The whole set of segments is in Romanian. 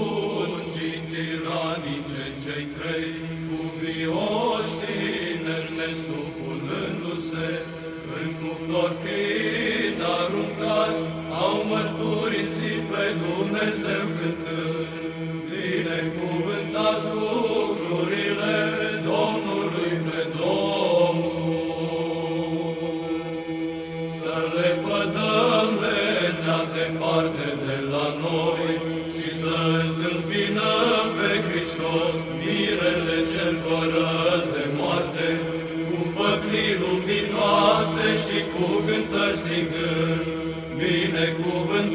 Poruncii tiranice mărturisit pe Dumnezeu cântând. Binecuvântați lucrurile Domnului pe Domnul. Să le pădăm lenea departe de la noi și să întâmpinăm pe Hristos mirele cel fără de moarte, cu făclii luminoase și cu cântări strigând. Binecuvântați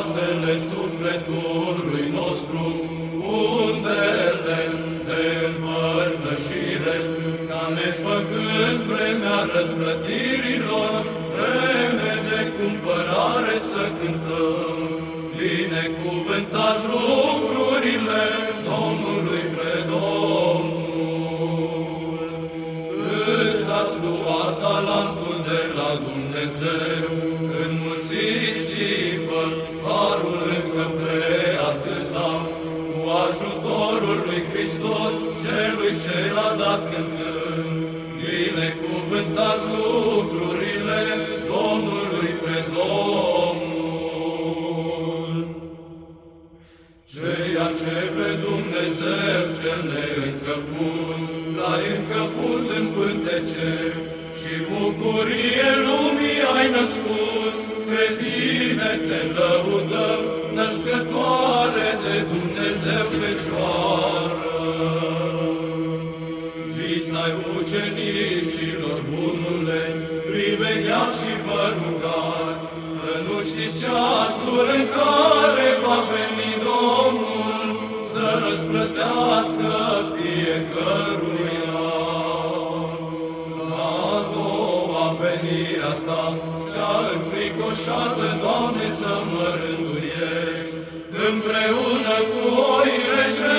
vasele sufletului nostru, undele de împărtășire, ca ne făcând vremea răsplătirilor, vreme de cumpărare să cântăm. Binecuvântați lucrurile Domnului pre Domnul. Îți ați luat talentul de la Dumnezeu, înmulțiți-vă ajutorul lui Hristos, celui ce l-a dat cântând. Binecuvântați lucrurile Domnului pre Domnul. Ceea ce pe Dumnezeu cel neîncăput, l-ai încăput în pântece și bucurie lumii ai născut, pe tine te lăudăm, născătoare de Dumnezeu Fecioară. ea și vă rugați, că nu știți ceasul în care va veni Domnul să răsplătească fiecăruia. La a doua venirea ta, cea înfricoșată, Doamne, să mă rânduiești, împreună cu oile ce